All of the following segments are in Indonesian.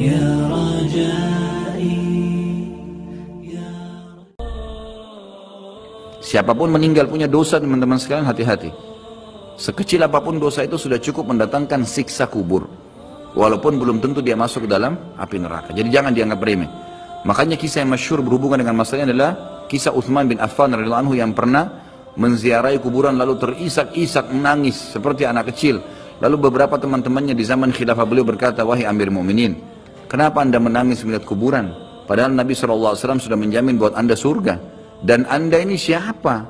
يا رجائي Siapapun meninggal punya dosa teman-teman sekalian hati-hati. Sekecil apapun dosa itu sudah cukup mendatangkan siksa kubur. Walaupun belum tentu dia masuk ke dalam api neraka. Jadi jangan dianggap remeh. Makanya kisah yang masyhur berhubungan dengan masalah ini adalah kisah Uthman bin Affan radhiyallahu anhu yang pernah menziarahi kuburan lalu terisak-isak menangis seperti anak kecil. Lalu beberapa teman-temannya di zaman khilafah beliau berkata, "Wahai Amir Mu'minin, kenapa Anda menangis melihat kuburan? Padahal Nabi SAW sudah menjamin buat Anda surga. Dan anda ini siapa?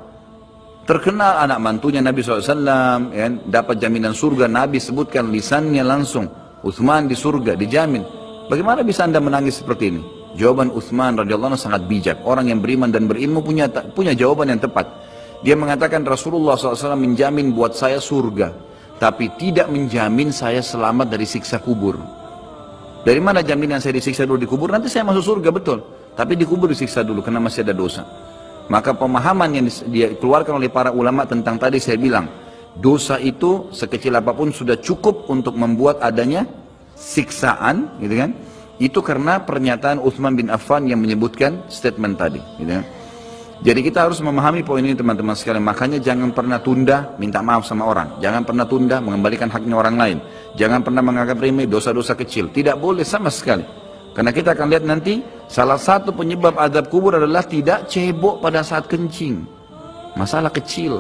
Terkenal anak mantunya Nabi SAW, ya, dapat jaminan surga. Nabi sebutkan lisannya langsung. Uthman di surga, dijamin. Bagaimana bisa anda menangis seperti ini? Jawaban Uthman radhiyallahu anhu sangat bijak. Orang yang beriman dan berilmu punya punya jawaban yang tepat. Dia mengatakan Rasulullah SAW menjamin buat saya surga. Tapi tidak menjamin saya selamat dari siksa kubur. Dari mana jaminan saya disiksa dulu di kubur? Nanti saya masuk surga, betul. Tapi di kubur disiksa dulu karena masih ada dosa. Maka pemahaman yang dikeluarkan oleh para ulama tentang tadi saya bilang, dosa itu sekecil apa pun sudah cukup untuk membuat adanya siksaan, gitu kan? Itu karena pernyataan Uthman bin Affan yang menyebutkan statement tadi, gitu kan? Jadi kita harus memahami poin ini teman-teman sekalian. Makanya jangan pernah tunda minta maaf sama orang. Jangan pernah tunda mengembalikan haknya orang lain. Jangan pernah menganggap remeh dosa-dosa kecil. Tidak boleh sama sekali. Karena kita akan lihat nanti salah satu penyebab adab kubur adalah tidak cebok pada saat kencing. Masalah kecil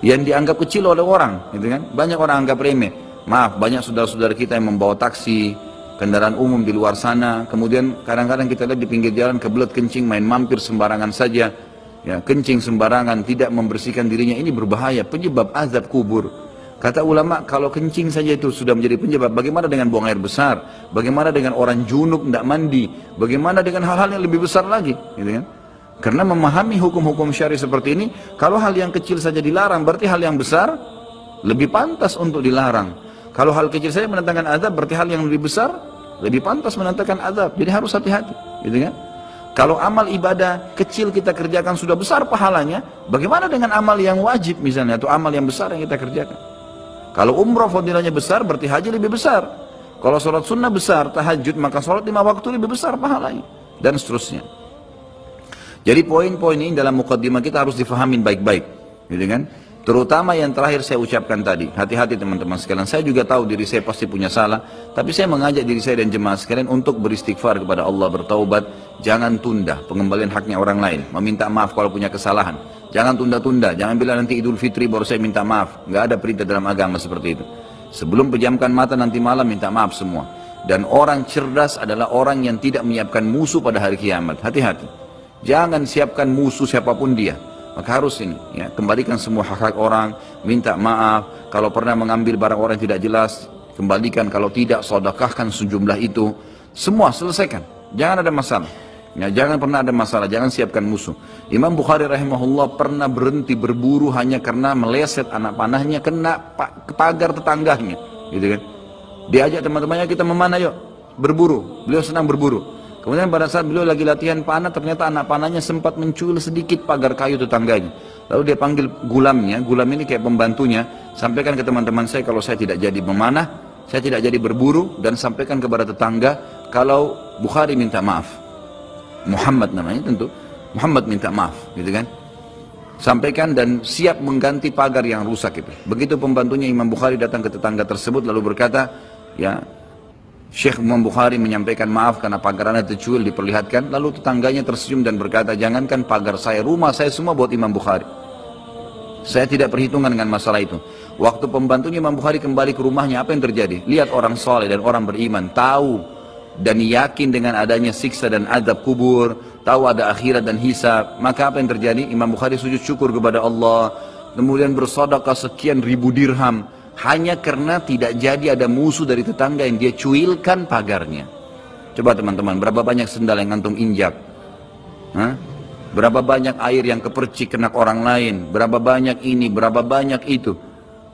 yang dianggap kecil oleh orang, gitu kan? Banyak orang anggap remeh. Maaf, banyak saudara-saudara kita yang membawa taksi, kendaraan umum di luar sana, kemudian kadang-kadang kita lihat di pinggir jalan kebelet kencing, main mampir sembarangan saja, ya kencing sembarangan, tidak membersihkan dirinya, ini berbahaya, penyebab azab kubur. Kata ulama, kalau kencing saja itu sudah menjadi penyebab, bagaimana dengan buang air besar? Bagaimana dengan orang junub tidak mandi? Bagaimana dengan hal-hal yang lebih besar lagi? Gitu kan? Karena memahami hukum-hukum syari seperti ini, kalau hal yang kecil saja dilarang, berarti hal yang besar lebih pantas untuk dilarang. Kalau hal kecil saja menentangkan azab, berarti hal yang lebih besar lebih pantas menentangkan azab. Jadi harus hati-hati, gitu kan? Kalau amal ibadah kecil kita kerjakan sudah besar pahalanya, bagaimana dengan amal yang wajib misalnya atau amal yang besar yang kita kerjakan? Kalau umroh fadilahnya besar, berarti haji lebih besar. Kalau sholat sunnah besar, tahajud, maka sholat lima waktu lebih besar pahalanya. Dan seterusnya. Jadi poin-poin ini dalam mukaddimah kita harus difahamin baik-baik. Gitu kan? Terutama yang terakhir saya ucapkan tadi. Hati-hati teman-teman sekalian. Saya juga tahu diri saya pasti punya salah. Tapi saya mengajak diri saya dan jemaah sekalian untuk beristighfar kepada Allah, bertaubat. Jangan tunda pengembalian haknya orang lain. Meminta maaf kalau punya kesalahan. Jangan tunda-tunda, jangan bilang nanti Idul Fitri baru saya minta maaf. Nggak ada perintah dalam agama seperti itu. Sebelum pejamkan mata nanti malam minta maaf semua. Dan orang cerdas adalah orang yang tidak menyiapkan musuh pada hari kiamat. Hati-hati. Jangan siapkan musuh siapa pun dia. Maka harus ini, ya, kembalikan semua hak-hak orang, minta maaf. Kalau pernah mengambil barang orang yang tidak jelas, kembalikan. Kalau tidak, sodakahkan sejumlah itu. Semua selesaikan. Jangan ada masalah. Ya, jangan pernah ada masalah, jangan siapkan musuh. Imam Bukhari rahimahullah pernah berhenti berburu hanya karena meleset anak panahnya kena ke pagar tetangganya, gitu kan. Diajak teman-temannya kita memanah yuk, berburu. Beliau senang berburu. Kemudian pada saat beliau lagi latihan panah, ternyata anak panahnya sempat mencuil sedikit pagar kayu tetangganya. Lalu dia panggil gulamnya, gulam ini kayak pembantunya, sampaikan ke teman-teman saya kalau saya tidak jadi memanah, saya tidak jadi berburu, dan sampaikan kepada tetangga kalau Bukhari minta maaf. Muhammad namanya tentu. Muhammad minta maaf gitu kan. Sampaikan dan siap mengganti pagar yang rusak itu. Begitu pembantunya Imam Bukhari datang ke tetangga tersebut lalu berkata ya Syekh Imam Bukhari menyampaikan maaf karena pagar anda tercuil diperlihatkan. Lalu tetangganya tersenyum dan berkata jangankan pagar saya rumah saya semua buat Imam Bukhari. Saya tidak perhitungan dengan masalah itu. Waktu pembantunya Imam Bukhari kembali ke rumahnya apa yang terjadi? Lihat orang soleh dan orang beriman tahu dan yakin dengan adanya siksa dan adab kubur, tahu ada akhirat dan hisab, maka apa yang terjadi? Imam Bukhari sujud syukur kepada Allah, kemudian bersedekah sekian ribu dirham hanya karena tidak jadi ada musuh dari tetangga yang dia cuilkan pagarnya. Coba teman-teman, berapa banyak sendal yang antum injak? Hah? Berapa banyak air yang kepercik kena orang lain? Berapa banyak ini, berapa banyak itu?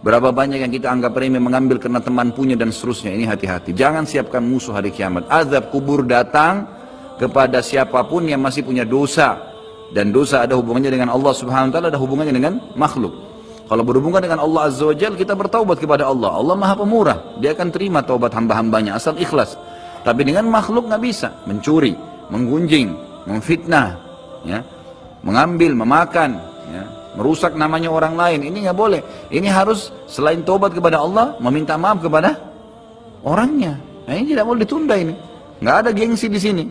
Berapa banyak yang kita anggap remeh mengambil karena teman punya dan seterusnya. Ini hati-hati. Jangan siapkan musuh hari kiamat. Azab kubur datang kepada siapa pun yang masih punya dosa. Dan dosa ada hubungannya dengan Allah subhanahu wa ta'ala, ada hubungannya dengan makhluk. Kalau berhubungan dengan Allah azza wa jal, kita bertaubat kepada Allah. Allah maha pemurah. Dia akan terima taubat hamba-hambanya asal ikhlas. Tapi dengan makhluk nggak bisa. Mencuri, menggunjing, memfitnah, ya, mengambil, memakan, ya, merusak namanya orang lain. Ini nggak boleh. Ini harus selain tobat kepada Allah, meminta maaf kepada orangnya. Nah, ini tidak boleh ditunda ini. Nggak ada gengsi di sini.